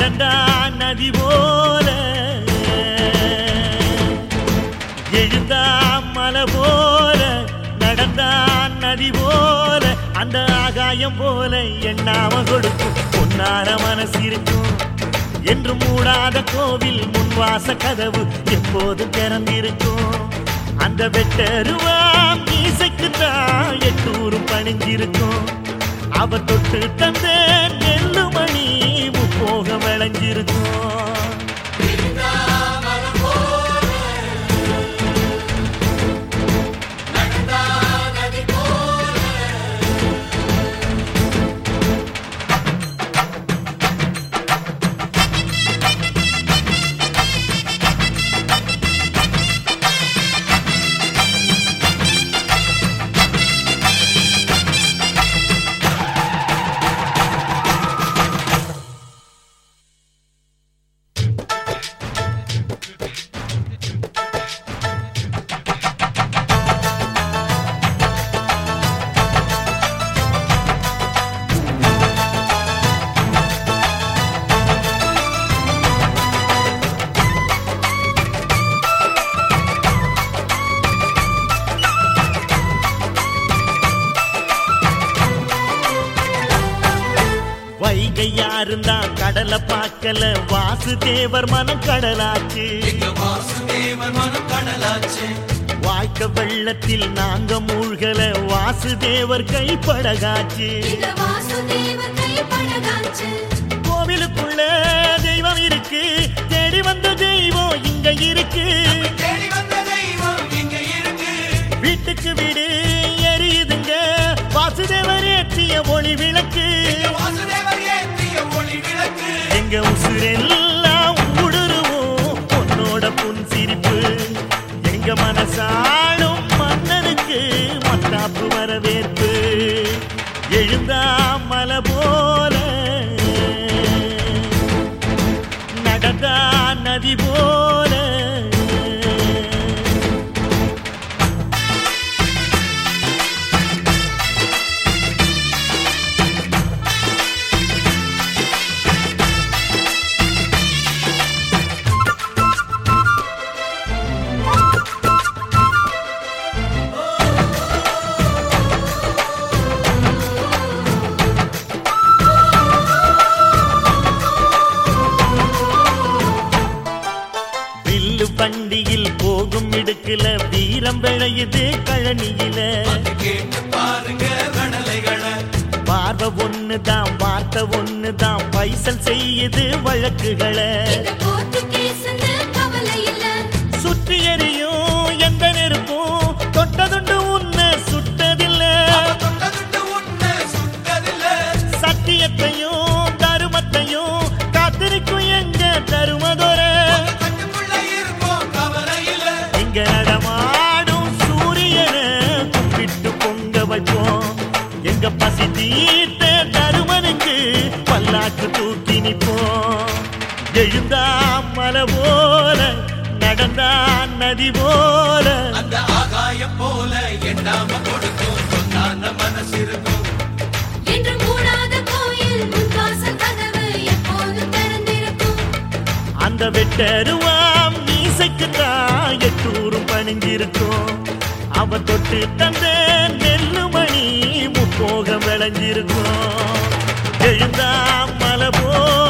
நடந்தா நதி போல. எழுந்தா மலை போல. நடந்தா நதி போல. அந்த ஆகாயம் போல எண்ணாம கொடுக்கும். பொன்னார மனசிருக்கும். என்று மூடாத கோவில் முன்வாச கதவு எப்போது திறந்திருக்கும்? அந்த வெட்டருவாம் மீசைக்கு தான் எட்டூரும் பணிஞ்சிருக்கும் அவ தொட்டு தந்தேன் போக விளைஞ்சிருக்கும். வைகை யாருந்தா கடலை பார்க்கல? வாசுதேவர் மனம் கடலாச்சு. எங்க வாசுதேவன் மனம் கடலாச்சு. வாய்க்க வெள்ளத்தில் நாங்க மூழ்கல வாசுதேவர் கைப்படகாச்சு வாசுதேவ கைப்படகாச்சு கோவிலுக்குள்ள தெய்வம் இருக்கு. தேடி வந்த தெய்வம் இங்க இருக்கு. தேடி வந்த தெய்வம் இங்க இருக்கு. வீட்டுக்கு வீடு எரியுதுங்க. வாசுதேவர் ஏற்றிய ஒளி விளக்கு. எங்க உசுரெல்லாம் ஊடுருவோம். உன்னோட புன் சிரிப்பு எங்க மனசாளும் மன்னனுக்கு மத்தாப்பு வரவேற்பு. எழுந்தா மலபோ வண்டியில் போகும் இடுக்குல வீரம் விளையுது கழனியில. பார்வை ஒண்ணுதான் வார்த்தை ஒண்ணுதான் பைசல் செய்யுது வழக்குகளை. எழுந்தா மலை போல நடந்தா நதி போல அந்த ஆகாயம் போல எண்ணாம கொடுக்கும் சொன்னான மனசு இருக்கும் என்று மூடாத கோயில் முன்வாச கதவு எப்போதும் திறந்திருக்கும். அந்த வெட்டருவாம் மீசைக்கு தான் எட்டூரும் பணிஞ்சிருக்கும் அவ தொட்டு தந்த நெல்லு மணி முப்போக விளைஞ்சிருக்கும். எழுந்தா மலை போல